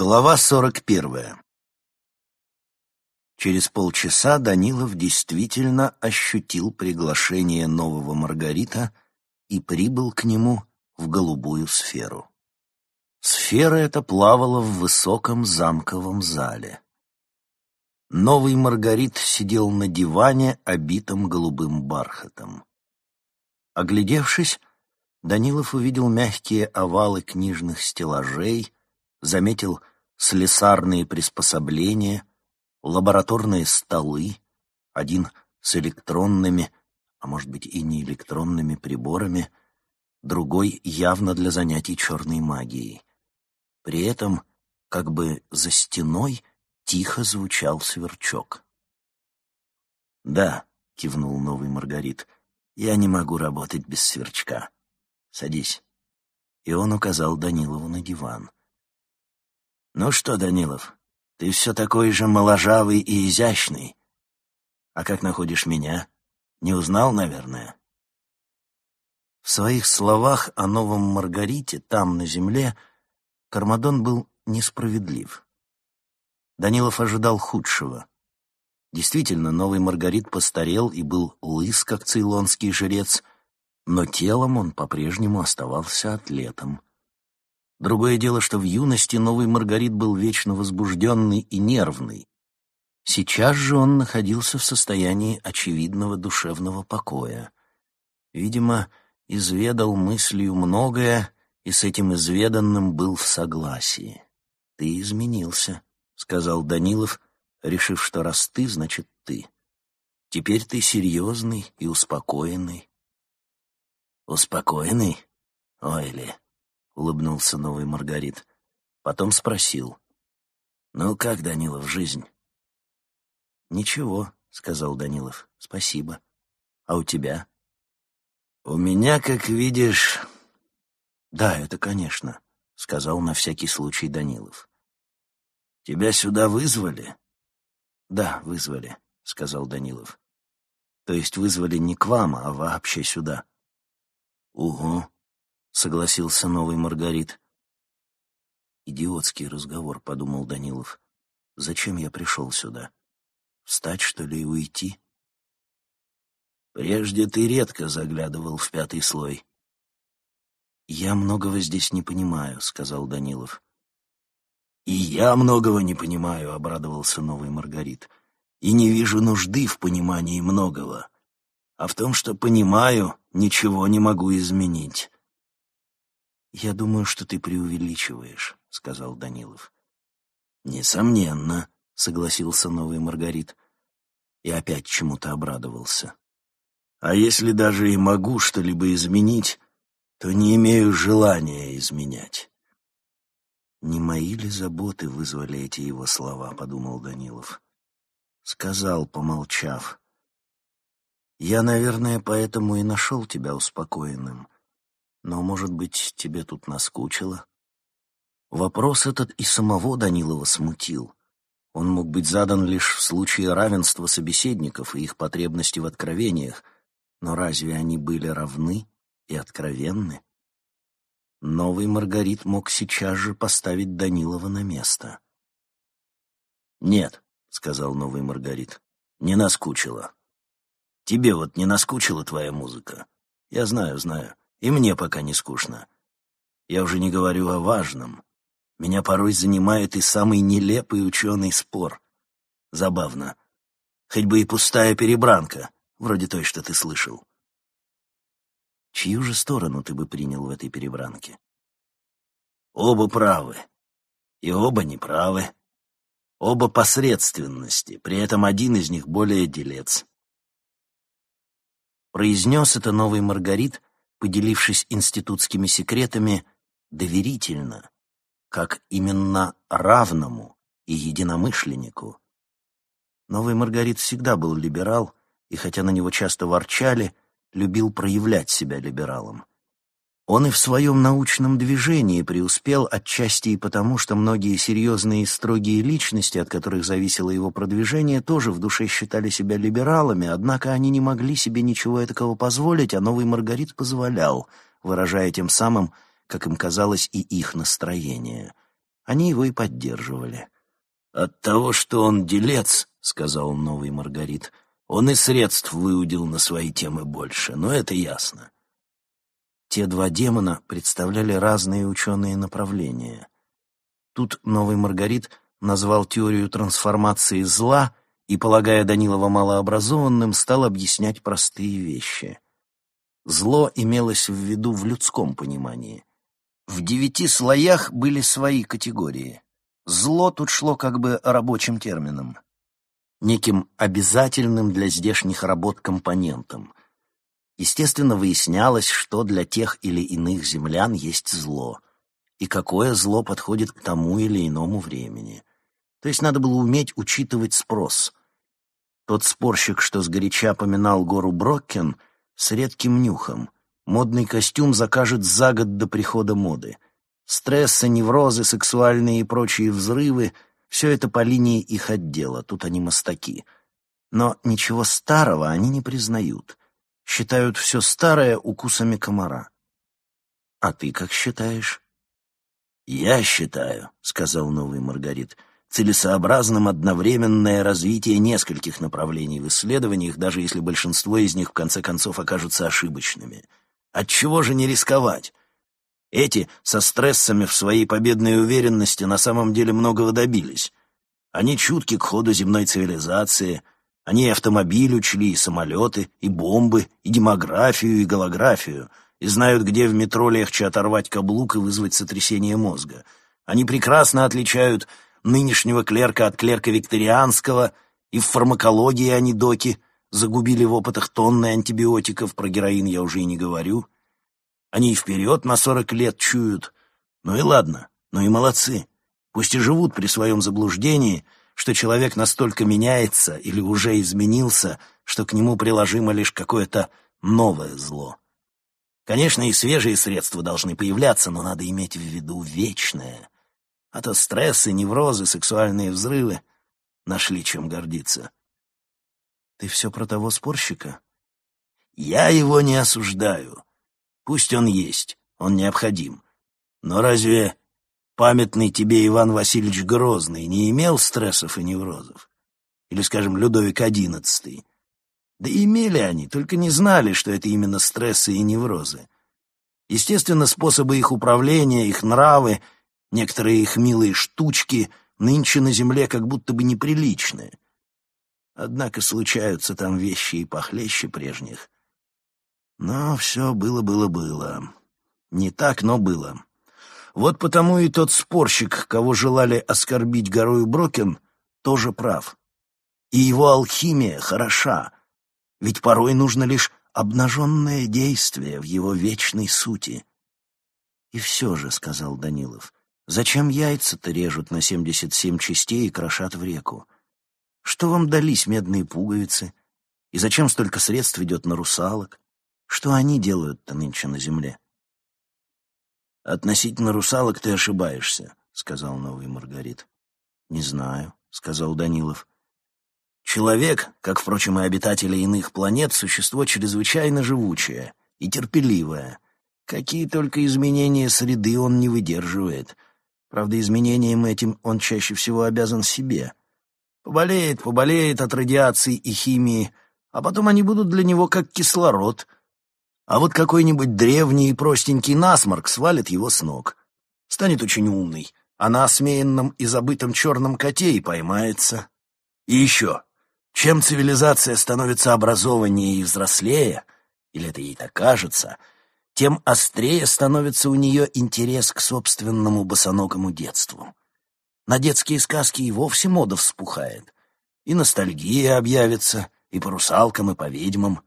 Глава сорок первая Через полчаса Данилов действительно ощутил приглашение нового Маргарита и прибыл к нему в голубую сферу. Сфера эта плавала в высоком замковом зале. Новый Маргарит сидел на диване, обитом голубым бархатом. Оглядевшись, Данилов увидел мягкие овалы книжных стеллажей, заметил слесарные приспособления, лабораторные столы, один с электронными, а может быть и не электронными приборами, другой явно для занятий черной магией. При этом, как бы за стеной, тихо звучал сверчок. «Да», — кивнул новый Маргарит, — «я не могу работать без сверчка. Садись». И он указал Данилову на диван. «Ну что, Данилов, ты все такой же моложавый и изящный. А как находишь меня? Не узнал, наверное?» В своих словах о новом Маргарите там, на земле, Кармадон был несправедлив. Данилов ожидал худшего. Действительно, новый Маргарит постарел и был лыс, как цейлонский жрец, но телом он по-прежнему оставался атлетом. Другое дело, что в юности новый Маргарит был вечно возбужденный и нервный. Сейчас же он находился в состоянии очевидного душевного покоя. Видимо, изведал мыслью многое, и с этим изведанным был в согласии. «Ты изменился», — сказал Данилов, решив, что раз ты, значит ты. «Теперь ты серьезный и успокоенный». «Успокоенный? Ой ли!» Улыбнулся новый Маргарит. Потом спросил. «Ну как, Данилов, жизнь?» «Ничего», — сказал Данилов. «Спасибо. А у тебя?» «У меня, как видишь...» «Да, это конечно», — сказал на всякий случай Данилов. «Тебя сюда вызвали?» «Да, вызвали», — сказал Данилов. «То есть вызвали не к вам, а вообще сюда». «Угу», согласился новый Маргарит. «Идиотский разговор», — подумал Данилов. «Зачем я пришел сюда? Встать, что ли, и уйти?» «Прежде ты редко заглядывал в пятый слой». «Я многого здесь не понимаю», — сказал Данилов. «И я многого не понимаю», — обрадовался новый Маргарит. «И не вижу нужды в понимании многого. А в том, что понимаю, ничего не могу изменить. «Я думаю, что ты преувеличиваешь», — сказал Данилов. «Несомненно», — согласился новый Маргарит. И опять чему-то обрадовался. «А если даже и могу что-либо изменить, то не имею желания изменять». «Не мои ли заботы вызвали эти его слова?» — подумал Данилов. Сказал, помолчав. «Я, наверное, поэтому и нашел тебя успокоенным». Но, может быть, тебе тут наскучило? Вопрос этот и самого Данилова смутил. Он мог быть задан лишь в случае равенства собеседников и их потребности в откровениях, но разве они были равны и откровенны? Новый Маргарит мог сейчас же поставить Данилова на место. «Нет», — сказал новый Маргарит, — «не наскучило. Тебе вот не наскучила твоя музыка? Я знаю, знаю. И мне пока не скучно. Я уже не говорю о важном. Меня порой занимает и самый нелепый ученый спор. Забавно. Хоть бы и пустая перебранка, вроде той, что ты слышал. Чью же сторону ты бы принял в этой перебранке? Оба правы. И оба неправы. Оба посредственности, при этом один из них более делец. Произнес это новый Маргарит, поделившись институтскими секретами, доверительно, как именно равному и единомышленнику. Новый Маргарит всегда был либерал, и хотя на него часто ворчали, любил проявлять себя либералом. Он и в своем научном движении преуспел отчасти и потому, что многие серьезные и строгие личности, от которых зависело его продвижение, тоже в душе считали себя либералами, однако они не могли себе ничего такого позволить, а новый Маргарит позволял, выражая тем самым, как им казалось, и их настроение. Они его и поддерживали. «От того, что он делец, — сказал новый Маргарит, — он и средств выудил на свои темы больше, но это ясно». Те два демона представляли разные ученые направления. Тут новый Маргарит назвал теорию трансформации зла и, полагая Данилова малообразованным, стал объяснять простые вещи. Зло имелось в виду в людском понимании. В девяти слоях были свои категории. Зло тут шло как бы рабочим термином, неким обязательным для здешних работ компонентом. Естественно, выяснялось, что для тех или иных землян есть зло, и какое зло подходит к тому или иному времени. То есть надо было уметь учитывать спрос. Тот спорщик, что сгоряча поминал гору Броккен, с редким нюхом. Модный костюм закажет за год до прихода моды. Стрессы, неврозы, сексуальные и прочие взрывы — все это по линии их отдела, тут они мастаки. Но ничего старого они не признают. Считают все старое укусами комара. А ты как считаешь? «Я считаю», — сказал новый Маргарит, — целесообразным одновременное развитие нескольких направлений в исследованиях, даже если большинство из них в конце концов окажутся ошибочными. Отчего же не рисковать? Эти со стрессами в своей победной уверенности на самом деле многого добились. Они чутки к ходу земной цивилизации, они и автомобиль учли, и самолеты, и бомбы, и демографию, и голографию, и знают, где в метро легче оторвать каблук и вызвать сотрясение мозга. Они прекрасно отличают нынешнего клерка от клерка викторианского, и в фармакологии они доки загубили в опытах тонны антибиотиков, про героин я уже и не говорю. Они и вперед на сорок лет чуют. Ну и ладно, ну и молодцы. Пусть и живут при своем заблуждении, что человек настолько меняется или уже изменился, что к нему приложимо лишь какое-то новое зло. Конечно, и свежие средства должны появляться, но надо иметь в виду вечное — а то стрессы, неврозы, сексуальные взрывы нашли чем гордиться. Ты все про того спорщика? Я его не осуждаю. Пусть он есть, он необходим. Но разве памятный тебе Иван Васильевич Грозный не имел стрессов и неврозов? Или, скажем, Людовик XI? Да имели они, только не знали, что это именно стрессы и неврозы. Естественно, способы их управления, их нравы — Некоторые их милые штучки нынче на земле как будто бы неприличные. Однако случаются там вещи и похлеще прежних. Но все было-было-было. Не так, но было. Вот потому и тот спорщик, кого желали оскорбить горою Брокен, тоже прав. И его алхимия хороша, ведь порой нужно лишь обнаженное действие в его вечной сути. «И все же», — сказал Данилов, Зачем яйца-то режут на семьдесят семь частей и крошат в реку? Что вам дались медные пуговицы? И зачем столько средств идет на русалок? Что они делают-то нынче на земле? «Относительно русалок ты ошибаешься», — сказал новый Маргарит. «Не знаю», — сказал Данилов. «Человек, как, впрочем, и обитатели иных планет, существо чрезвычайно живучее и терпеливое. Какие только изменения среды он не выдерживает». Правда, изменением этим он чаще всего обязан себе. Поболеет, поболеет от радиации и химии, а потом они будут для него как кислород. А вот какой-нибудь древний и простенький насморк свалит его с ног. Станет очень умный, а на осмеянном и забытом черном коте и поймается. И еще, чем цивилизация становится образованнее и взрослее, или это ей так кажется — тем острее становится у нее интерес к собственному босоногому детству. На детские сказки и вовсе мода вспухает. И ностальгия объявится, и по русалкам, и по ведьмам,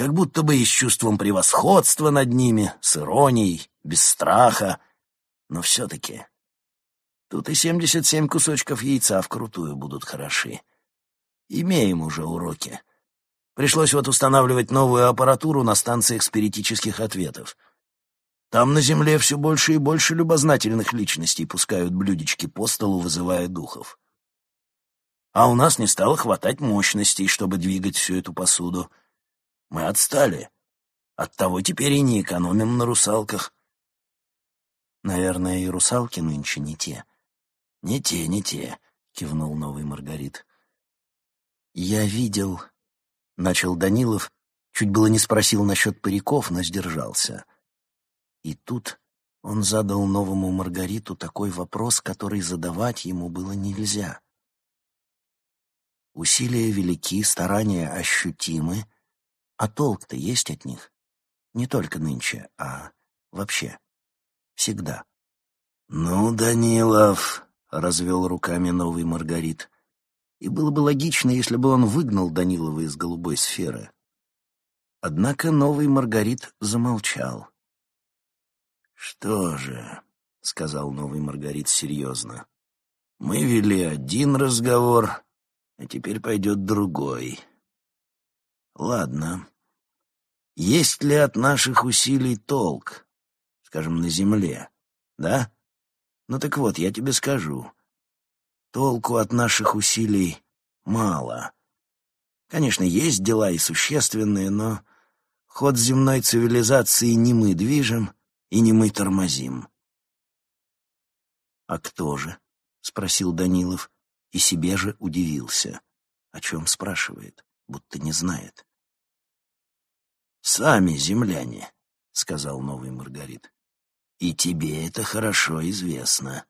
как будто бы и с чувством превосходства над ними, с иронией, без страха. Но все-таки тут и семьдесят семь кусочков яйца вкрутую будут хороши. Имеем уже уроки. Пришлось вот устанавливать новую аппаратуру на станциях спиритических ответов. Там на Земле все больше и больше любознательных личностей пускают блюдечки по столу, вызывая духов. А у нас не стало хватать мощностей, чтобы двигать всю эту посуду. Мы отстали. Оттого теперь и не экономим на русалках. Наверное, и русалки нынче не те, «Не те, не те», — кивнул новый Маргарит. «Я видел...» — начал Данилов, чуть было не спросил насчет париков, но сдержался. И тут он задал новому Маргариту такой вопрос, который задавать ему было нельзя. Усилия велики, старания ощутимы, а толк-то есть от них? Не только нынче, а вообще. Всегда. «Ну, Данилов», — развел руками новый Маргарит, и было бы логично, если бы он выгнал Данилова из голубой сферы. Однако новый Маргарит замолчал. «Что же», — сказал новый Маргарит серьезно, — «мы вели один разговор, а теперь пойдет другой. Ладно. Есть ли от наших усилий толк, скажем, на земле, да? Ну так вот, я тебе скажу. Толку от наших усилий мало. Конечно, есть дела и существенные, но ход земной цивилизации не мы движем и не мы тормозим. «А кто же?» — спросил Данилов и себе же удивился. О чем спрашивает, будто не знает. «Сами земляне», — сказал новый Маргарит. «И тебе это хорошо известно».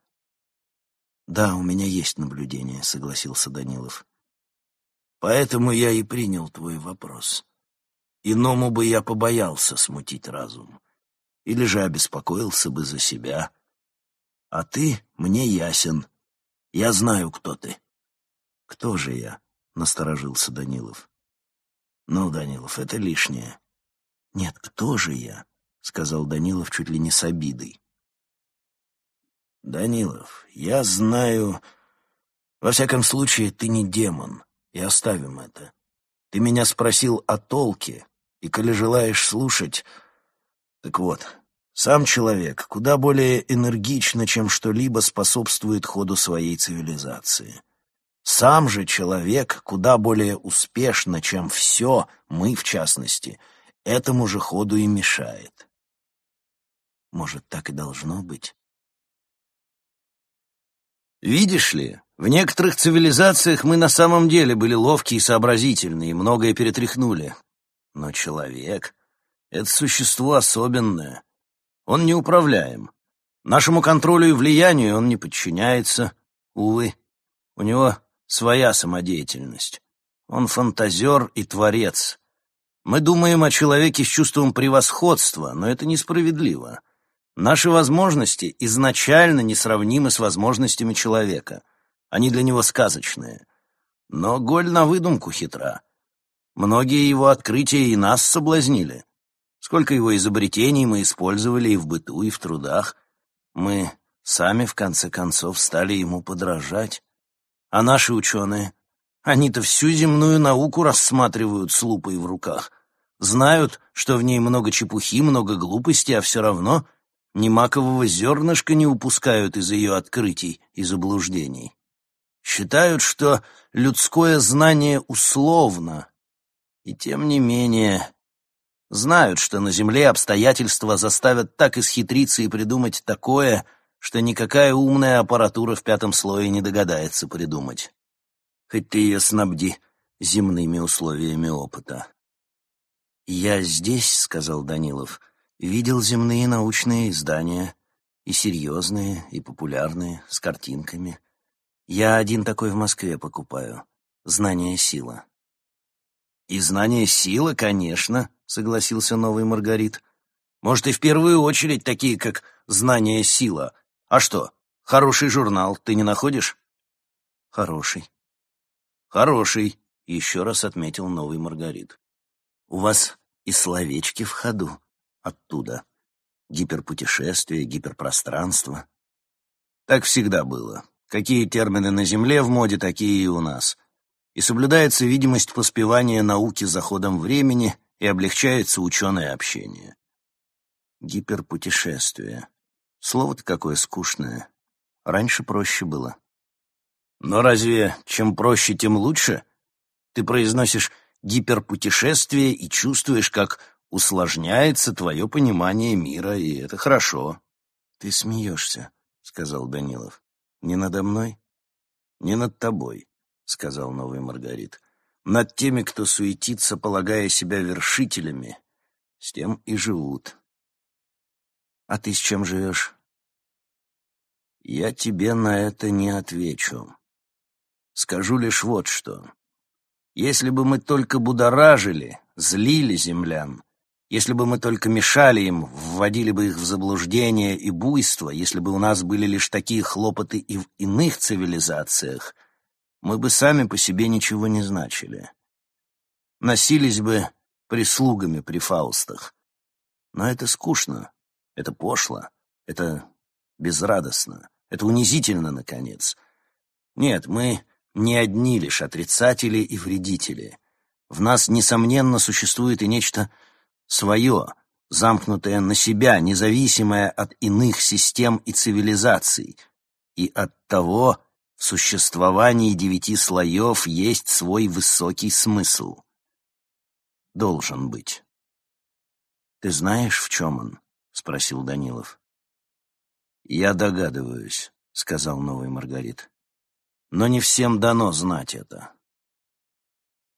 «Да, у меня есть наблюдение», — согласился Данилов. «Поэтому я и принял твой вопрос. Иному бы я побоялся смутить разум, или же обеспокоился бы за себя. А ты мне ясен, я знаю, кто ты. Кто же я? Насторожился Данилов. Ну, Данилов, это лишнее. Нет, кто же я? Сказал Данилов чуть ли не с обидой. Данилов, я знаю... Во всяком случае, ты не демон, и оставим это. Ты меня спросил о толке, и коли желаешь слушать... Так вот, сам человек куда более энергично, чем что-либо способствует ходу своей цивилизации. Сам же человек куда более успешно, чем все, мы в частности, этому же ходу и мешает. Может, так и должно быть? Видишь ли, в некоторых цивилизациях мы на самом деле были ловкие и сообразительные, и многое перетряхнули. Но человек — это существо особенное, он неуправляем. Нашему контролю и влиянию он не подчиняется, увы. У него своя самодеятельность. Он фантазер и творец. Мы думаем о человеке с чувством превосходства, но это несправедливо. Наши возможности изначально несравнимы с возможностями человека. Они для него сказочные. Но Голь на выдумку хитра. Многие его открытия и нас соблазнили. Сколько его изобретений мы использовали и в быту, и в трудах. Мы сами, в конце концов, стали ему подражать. А наши ученые? Они-то всю земную науку рассматривают с лупой в руках. Знают, что в ней много чепухи, много глупости, а все равно ни макового зернышка не упускают из ее открытий и заблуждений. Считают, что людское знание условно, и тем не менее Знают, что на Земле обстоятельства заставят так исхитриться и придумать такое, что никакая умная аппаратура в пятом слое не догадается придумать. Хоть ты ее снабди земными условиями опыта. «Я здесь», — сказал Данилов, — «видел земные научные издания, и серьезные, и популярные, с картинками. Я один такой в Москве покупаю. Знание — сила». «И знание — сила, конечно», согласился новый Маргарит. Может, и в первую очередь такие, как «Знание — сила». А что, хороший журнал ты не находишь? Хороший. Хороший, еще раз отметил новый Маргарит. У вас и словечки в ходу оттуда. Гиперпутешествие, гиперпространство. Так всегда было. Какие термины на Земле в моде, такие и у нас. И соблюдается видимость поспевания науки за ходом времени — и облегчается ученое общение. Гиперпутешествие. Слово-то какое скучное. Раньше проще было. Но разве чем проще, тем лучше? Ты произносишь гиперпутешествие и чувствуешь, как усложняется твое понимание мира, и это хорошо. Ты смеешься, — сказал Данилов. Не надо мной? Не над тобой, сказал новый Маргарит. Над теми, кто суетится, полагая себя вершителями, с тем и живут. А ты с чем живешь? Я тебе на это не отвечу. Скажу лишь вот что. Если бы мы только будоражили, злили землян, если бы мы только мешали им, вводили бы их в заблуждение и буйство, если бы у нас были лишь такие хлопоты и в иных цивилизациях, мы бы сами по себе ничего не значили. Носились бы прислугами при Фаустах. Но это скучно, это пошло, это безрадостно, это унизительно, наконец. Нет, мы не одни лишь отрицатели и вредители. В нас, несомненно, существует и нечто свое, замкнутое на себя, независимое от иных систем и цивилизаций, и от того в существовании девяти слоев есть свой высокий смысл. Должен быть. «Ты знаешь, в чем он?» — спросил Данилов. «Я догадываюсь», — сказал новый Маргарит. «Но не всем дано знать это».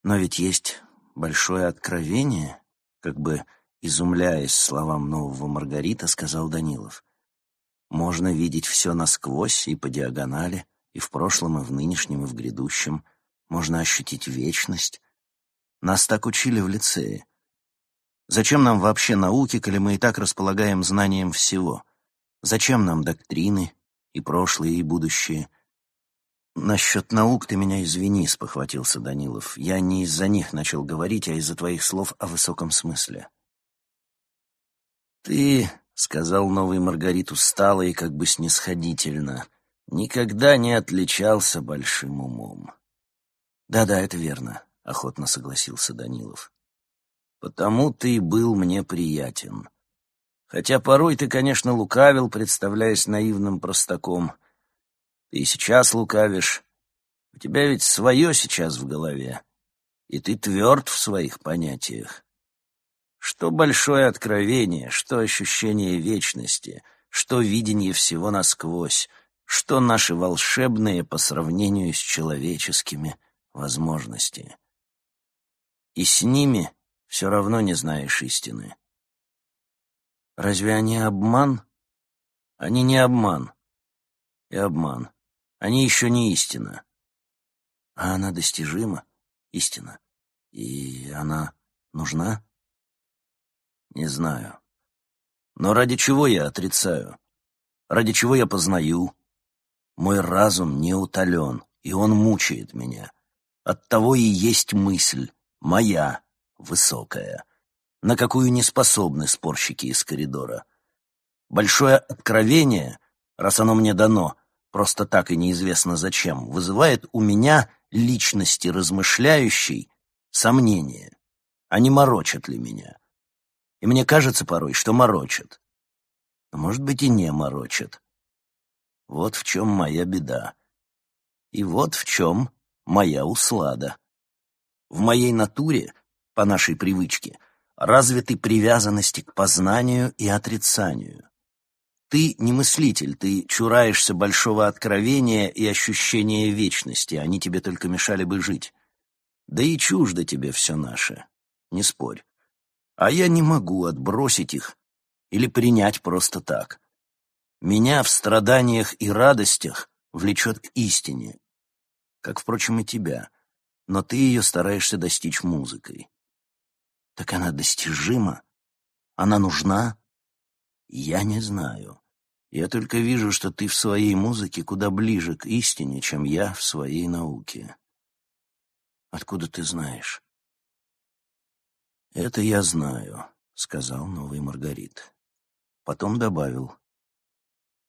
«Но ведь есть большое откровение», как бы изумляясь словам нового Маргарита, сказал Данилов. «Можно видеть все насквозь и по диагонали, и в прошлом, и в нынешнем, и в грядущем. Можно ощутить вечность. Нас так учили в лицее. Зачем нам вообще науки, коли мы и так располагаем знанием всего? Зачем нам доктрины, и прошлое, и будущее?» «Насчет наук ты меня извини», — спохватился Данилов. «Я не из-за них начал говорить, а из-за твоих слов о высоком смысле». «Ты», — сказал новый Маргарит устало и как бы снисходительно, — «никогда не отличался большим умом». «Да-да, это верно», — охотно согласился Данилов. «Потому ты и был мне приятен. Хотя порой ты, конечно, лукавил, представляясь наивным простаком». Ты и сейчас лукавишь. У тебя ведь свое сейчас в голове, и ты тверд в своих понятиях. Что большое откровение, что ощущение вечности, что видение всего насквозь, что наши волшебные по сравнению с человеческими возможности. И с ними все равно не знаешь истины. Разве они обман? Они не обман. И обман. Они еще не истина. А она достижима, истина. И она нужна? Не знаю. Но ради чего я отрицаю? Ради чего я познаю? Мой разум не утолен, и он мучает меня. Оттого и есть мысль, моя, высокая, на какую не способны спорщики из коридора. Большое откровение, раз оно мне дано, просто так и неизвестно зачем, вызывает у меня, личности размышляющей, сомнение, а не морочат ли меня. И мне кажется порой, что морочат. Но, может быть, и не морочат. Вот в чем моя беда. И вот в чем моя услада. В моей натуре, по нашей привычке, развиты привязанности к познанию и отрицанию. Ты не мыслитель, ты чураешься большого откровения и ощущения вечности, они тебе только мешали бы жить. Да и чуждо тебе все наше, не спорь. А я не могу отбросить их или принять просто так. Меня в страданиях и радостях влечет к истине, как, впрочем, и тебя, но ты ее стараешься достичь музыкой. Так она достижима? Она нужна? Я не знаю. Я только вижу, что ты в своей музыке куда ближе к истине, чем я в своей науке. Откуда ты знаешь? Это я знаю, сказал новый Маргарит. Потом добавил.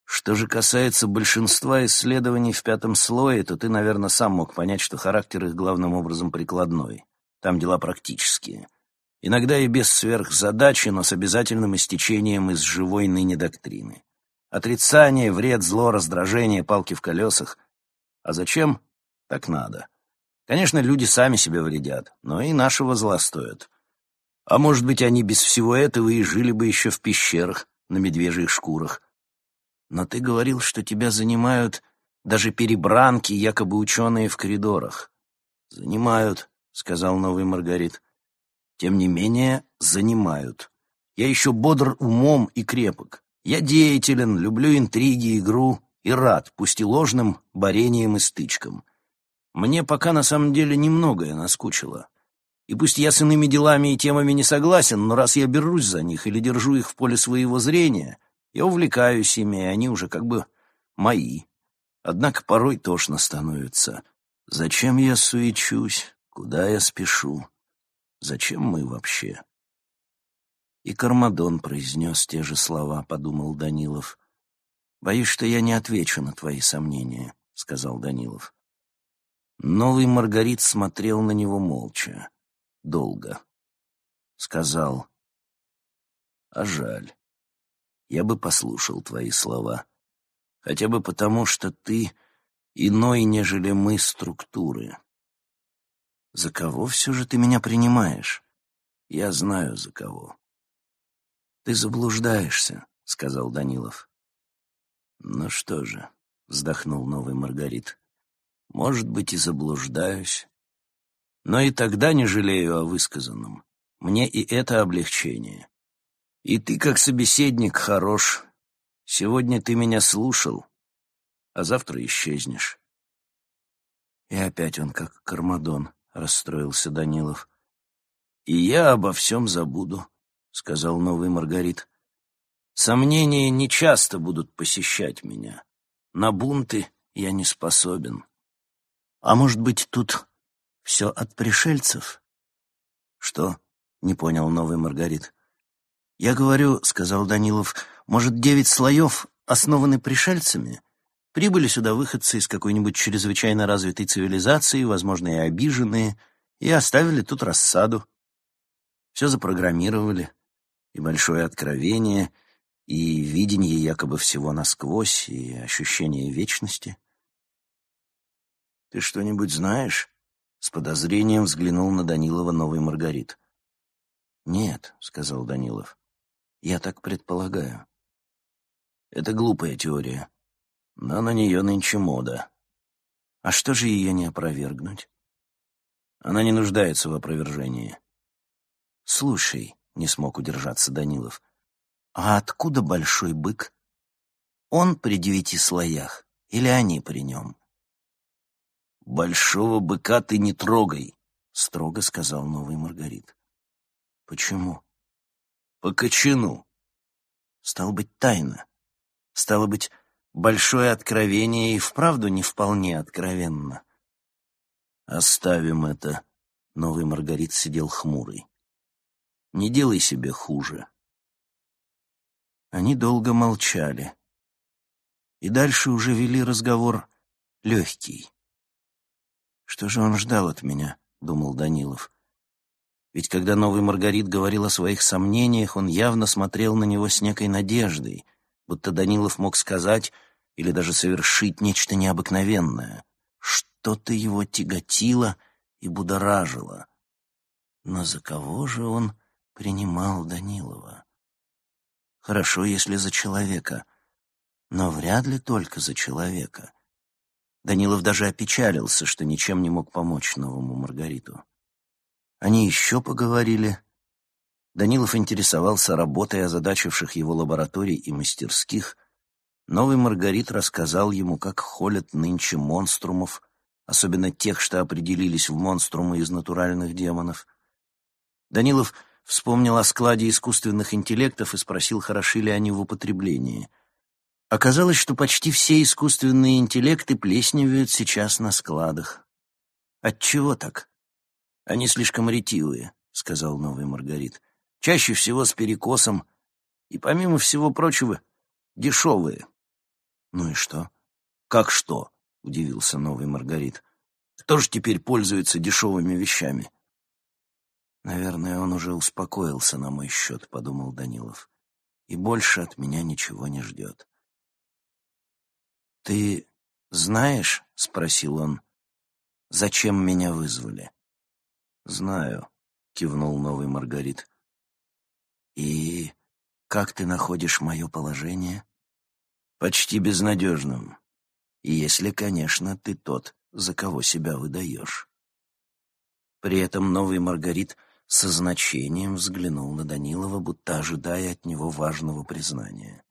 Что же касается большинства исследований в пятом слое, то ты, наверное, сам мог понять, что характер их главным образом прикладной. Там дела практические. Иногда и без сверхзадачи, но с обязательным истечением из живой ныне доктрины. Отрицание, вред, зло, раздражение, палки в колесах. А зачем? Так надо. Конечно, люди сами себе вредят, но и нашего зла стоят. А может быть, они без всего этого и жили бы еще в пещерах, на медвежьих шкурах. Но ты говорил, что тебя занимают даже перебранки, якобы ученые в коридорах. «Занимают», — сказал новый Маргарит. «Тем не менее, занимают. Я еще бодр умом и крепок. Я деятелен, люблю интриги, игру и рад, пусть и ложным, борением и стычкам. Мне пока на самом деле немногое наскучило. И пусть я с иными делами и темами не согласен, но раз я берусь за них или держу их в поле своего зрения, я увлекаюсь ими, и они уже как бы мои. Однако порой тошно становится. Зачем я суечусь? Куда я спешу? Зачем мы вообще? И Кармадон произнес те же слова, подумал Данилов. «Боюсь, что я не отвечу на твои сомнения», — сказал Данилов. Новый Маргарит смотрел на него молча, долго. Сказал, «А жаль. Я бы послушал твои слова. Хотя бы потому, что ты иной, нежели мы, структуры. За кого все же ты меня принимаешь? Я знаю, за кого. Ты заблуждаешься, — сказал Данилов. Ну что же, — вздохнул новый Маргарит, — может быть, и заблуждаюсь. Но и тогда не жалею о высказанном. Мне и это облегчение. И ты, как собеседник, хорош. Сегодня ты меня слушал, а завтра исчезнешь. И опять он как Кармадон, — расстроился Данилов. И я обо всем забуду, — сказал новый Маргарит. Сомнения нечасто будут посещать меня. На бунты я не способен. А может быть, тут все от пришельцев? Что? — не понял новый Маргарит. Я говорю, — сказал Данилов, — может, девять слоев основаны пришельцами? Прибыли сюда выходцы из какой-нибудь чрезвычайно развитой цивилизации, возможно, и обиженные, и оставили тут рассаду. Все запрограммировали, и большое откровение, и видение якобы всего насквозь, и ощущение вечности. «Ты что-нибудь знаешь?» — с подозрением взглянул на Данилова новый Маргарит. «Нет», — сказал Данилов, — «я так предполагаю». «Это глупая теория», но на нее нынче мода. А что же ее не опровергнуть? Она не нуждается в опровержении. Слушай, не смог удержаться Данилов, а откуда большой бык? Он при девяти слоях или они при нем? Большого быка ты не трогай, строго сказал новый Маргарит. Почему? По кочану. Стал быть, тайна. Стало быть, Большое откровение и вправду не вполне откровенно. Оставим это. Новый Маргарит сидел хмурый. Не делай себе хуже. Они долго молчали. И дальше уже вели разговор легкий. Что же он ждал от меня, думал Данилов. Ведь когда новый Маргарит говорил о своих сомнениях, он явно смотрел на него с некой надеждой, будто Данилов мог сказать или даже совершить нечто необыкновенное. Что-то его тяготило и будоражило. Но за кого же он принимал Данилова? Хорошо, если за человека, но вряд ли только за человека. Данилов даже опечалился, что ничем не мог помочь новому Маргариту. Они еще поговорили. Данилов интересовался работой озадачивших его лабораторий и мастерских, Новый Маргарит рассказал ему, как холят нынче монструмов, особенно тех, что определились в монструмы из натуральных демонов. Данилов вспомнил о складе искусственных интеллектов и спросил, хороши ли они в употреблении. Оказалось, что почти все искусственные интеллекты плесневеют сейчас на складах. Отчего так? Они слишком ретивые, сказал новый Маргарит. Чаще всего с перекосом и, помимо всего прочего, дешевые. «Ну и что?» «Как что?» — удивился новый Маргарит. «Кто же теперь пользуется дешевыми вещами?» «Наверное, он уже успокоился на мой счет», — подумал Данилов. «И больше от меня ничего не ждет». «Ты знаешь?» — спросил он. «Зачем меня вызвали?» «Знаю», — кивнул новый Маргарит. «И как ты находишь мое положение?» почти безнадежным. Если, конечно, ты тот, за кого себя выдаешь. При этом новый Маргарит со значением взглянул на Данилова, будто ожидая от него важного признания.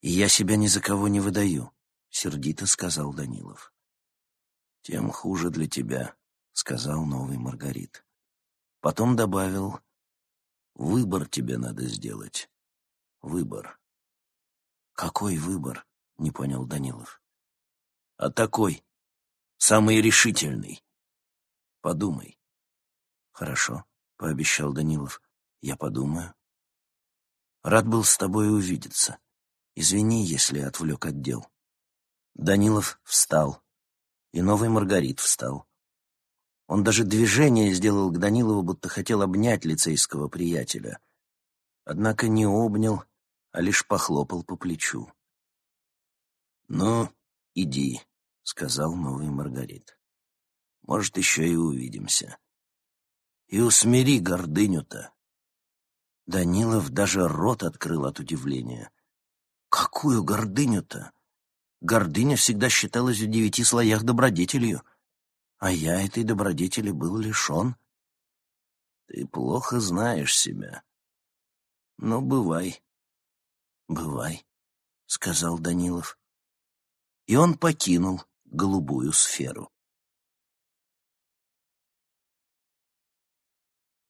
«Я себя ни за кого не выдаю», — сердито сказал Данилов. «Тем хуже для тебя», — сказал новый Маргарит. Потом добавил, «Выбор тебе надо сделать. Выбор». «Какой выбор?» — не понял Данилов. «А такой, самый решительный. Подумай». «Хорошо», — пообещал Данилов. «Я подумаю». «Рад был с тобой увидеться. Извини, если отвлек отдел». Данилов встал, и новый Маргарит встал. Он даже движение сделал к Данилову, будто хотел обнять лицейского приятеля. Однако не обнял, а лишь похлопал по плечу. «Ну, иди», — сказал новый Маргарит. «Может, еще и увидимся. И усмири гордыню-то». Данилов даже рот открыл от удивления. «Какую гордыню-то? Гордыня всегда считалась в девяти слоях добродетелью» а я этой добродетели был лишен. Ты плохо знаешь себя. Ну, бывай. Бывай, — сказал Данилов. И он покинул голубую сферу.